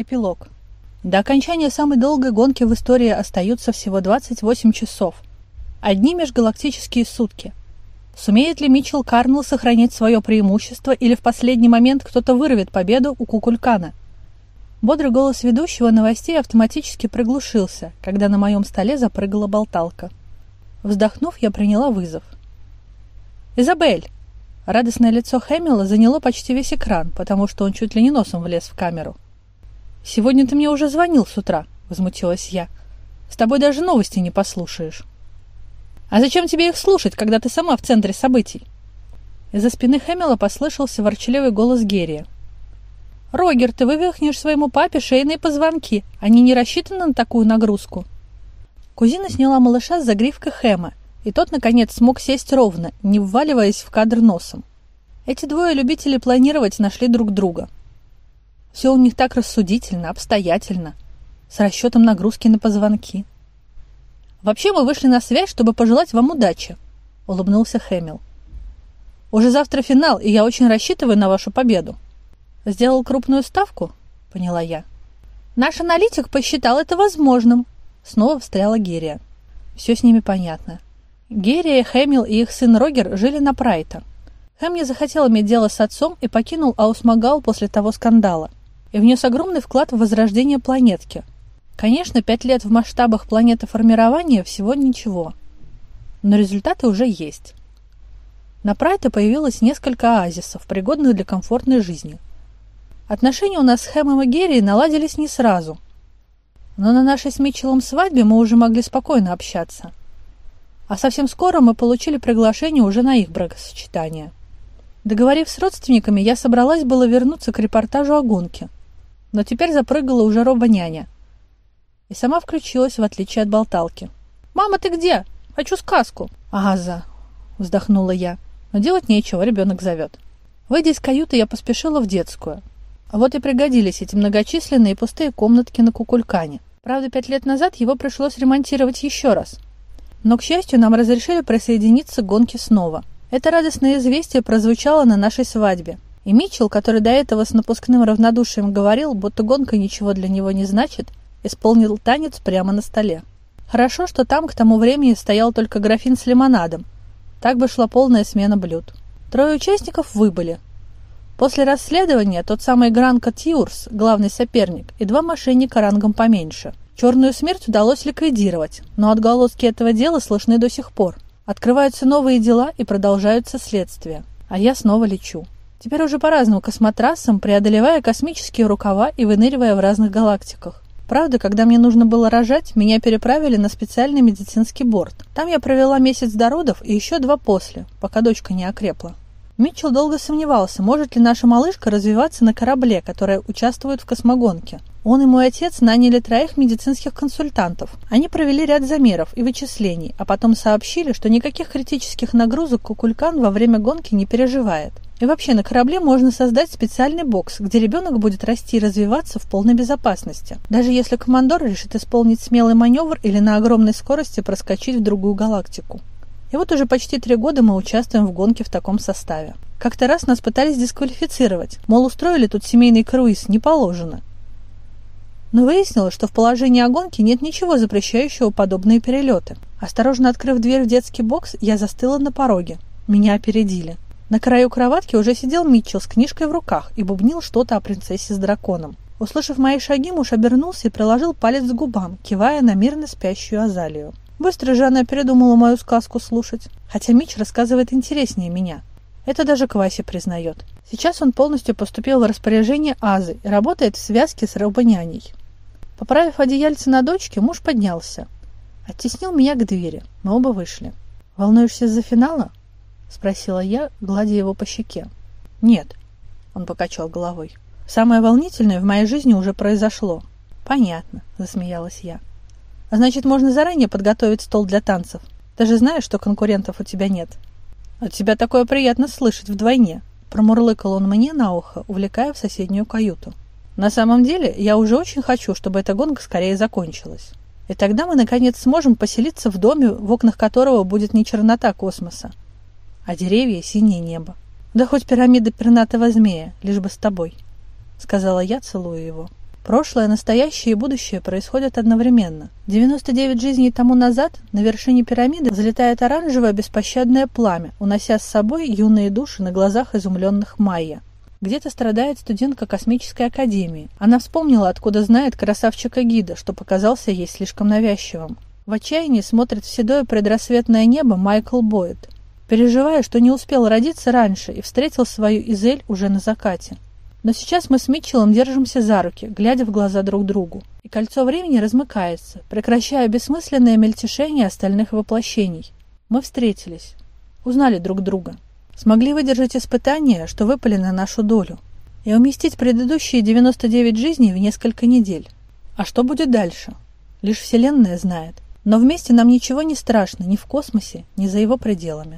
Эпилог. До окончания самой долгой гонки в истории остаются всего 28 часов. Одни межгалактические сутки. Сумеет ли Митчелл Карнелл сохранить свое преимущество или в последний момент кто-то вырвет победу у Кукулькана? Бодрый голос ведущего новостей автоматически приглушился, когда на моем столе запрыгала болталка. Вздохнув, я приняла вызов. «Изабель!» Радостное лицо Хэмилла заняло почти весь экран, потому что он чуть ли не носом влез в камеру. «Сегодня ты мне уже звонил с утра», — возмутилась я. «С тобой даже новости не послушаешь». «А зачем тебе их слушать, когда ты сама в центре событий?» Из-за спины Хэмилла послышался ворчливый голос Герия. «Рогер, ты вывихнешь своему папе шейные позвонки. Они не рассчитаны на такую нагрузку». Кузина сняла малыша с загривка Хэма, и тот, наконец, смог сесть ровно, не вваливаясь в кадр носом. Эти двое любителей планировать нашли друг друга — все у них так рассудительно, обстоятельно, с расчетом нагрузки на позвонки. «Вообще мы вышли на связь, чтобы пожелать вам удачи», — улыбнулся Хэмилл. «Уже завтра финал, и я очень рассчитываю на вашу победу». «Сделал крупную ставку?» — поняла я. «Наш аналитик посчитал это возможным», — снова встряла Герия. Все с ними понятно. Герия, Хэмилл и их сын Рогер жили на Прайта. Хэм не захотел иметь дело с отцом и покинул Аусмагал после того скандала и внес огромный вклад в возрождение планетки. Конечно, пять лет в масштабах планетоформирования всего ничего, но результаты уже есть. На Прайта появилось несколько оазисов, пригодных для комфортной жизни. Отношения у нас с Хэмом и Герри наладились не сразу, но на нашей с Митчеллом свадьбе мы уже могли спокойно общаться. А совсем скоро мы получили приглашение уже на их бракосочетание. Договорив с родственниками, я собралась было вернуться к репортажу о гонке – но теперь запрыгала уже роба-няня. И сама включилась, в отличие от болталки. «Мама, ты где? Хочу сказку!» «Аза!» – вздохнула я. Но делать нечего, ребенок зовет. Выйдя из каюты, я поспешила в детскую. А вот и пригодились эти многочисленные пустые комнатки на Кукулькане. Правда, пять лет назад его пришлось ремонтировать еще раз. Но, к счастью, нам разрешили присоединиться к гонке снова. Это радостное известие прозвучало на нашей свадьбе. И Митчелл, который до этого с напускным равнодушием говорил, будто гонка ничего для него не значит, исполнил танец прямо на столе. Хорошо, что там к тому времени стоял только графин с лимонадом. Так бы шла полная смена блюд. Трое участников выбыли. После расследования тот самый Гранко Тиурс, главный соперник, и два мошенника рангом поменьше. Черную смерть удалось ликвидировать, но отголоски этого дела слышны до сих пор. Открываются новые дела и продолжаются следствия. А я снова лечу. Теперь уже по-разному космотрассам, преодолевая космические рукава и выныривая в разных галактиках. Правда, когда мне нужно было рожать, меня переправили на специальный медицинский борт. Там я провела месяц до родов и еще два после, пока дочка не окрепла. Митчелл долго сомневался, может ли наша малышка развиваться на корабле, который участвует в космогонке. Он и мой отец наняли троих медицинских консультантов. Они провели ряд замеров и вычислений, а потом сообщили, что никаких критических нагрузок Кукулькан во время гонки не переживает. И вообще на корабле можно создать специальный бокс, где ребенок будет расти и развиваться в полной безопасности. Даже если командор решит исполнить смелый маневр или на огромной скорости проскочить в другую галактику. И вот уже почти три года мы участвуем в гонке в таком составе. Как-то раз нас пытались дисквалифицировать, мол, устроили тут семейный круиз, не положено. Но выяснилось, что в положении о гонке нет ничего запрещающего подобные перелеты. Осторожно открыв дверь в детский бокс, я застыла на пороге. Меня опередили. На краю кроватки уже сидел Митчелл с книжкой в руках и бубнил что-то о принцессе с драконом. Услышав мои шаги, муж обернулся и приложил палец к губам, кивая на мирно спящую Азалию. Быстро же она передумала мою сказку слушать. Хотя Митч рассказывает интереснее меня. Это даже Кваси признает. Сейчас он полностью поступил в распоряжение Азы и работает в связке с рабоняней. Поправив одеяльце на дочке, муж поднялся. Оттеснил меня к двери. Мы оба вышли. «Волнуешься из-за финала?» — спросила я, гладя его по щеке. «Нет», — он покачал головой. «Самое волнительное в моей жизни уже произошло». «Понятно», — засмеялась я. «А значит, можно заранее подготовить стол для танцев. Ты же знаешь, что конкурентов у тебя нет». «От тебя такое приятно слышать вдвойне», — промурлыкал он мне на ухо, увлекая в соседнюю каюту. «На самом деле, я уже очень хочу, чтобы эта гонка скорее закончилась. И тогда мы, наконец, сможем поселиться в доме, в окнах которого будет не чернота космоса, а деревья — синее небо. Да хоть пирамида пернатого змея, лишь бы с тобой, — сказала я, целуя его. Прошлое, настоящее и будущее происходят одновременно. 99 жизней тому назад на вершине пирамиды взлетает оранжевое беспощадное пламя, унося с собой юные души на глазах изумленных майя. Где-то страдает студентка космической академии. Она вспомнила, откуда знает красавчика гида, что показался ей слишком навязчивым. В отчаянии смотрит в седое предрассветное небо Майкл Бойд, переживая, что не успел родиться раньше и встретил свою Изель уже на закате. Но сейчас мы с Митчеллом держимся за руки, глядя в глаза друг другу. И кольцо времени размыкается, прекращая бессмысленное мельтешение остальных воплощений. Мы встретились, узнали друг друга, смогли выдержать испытания, что выпали на нашу долю, и уместить предыдущие 99 жизней в несколько недель. А что будет дальше? Лишь Вселенная знает. Но вместе нам ничего не страшно ни в космосе, ни за его пределами.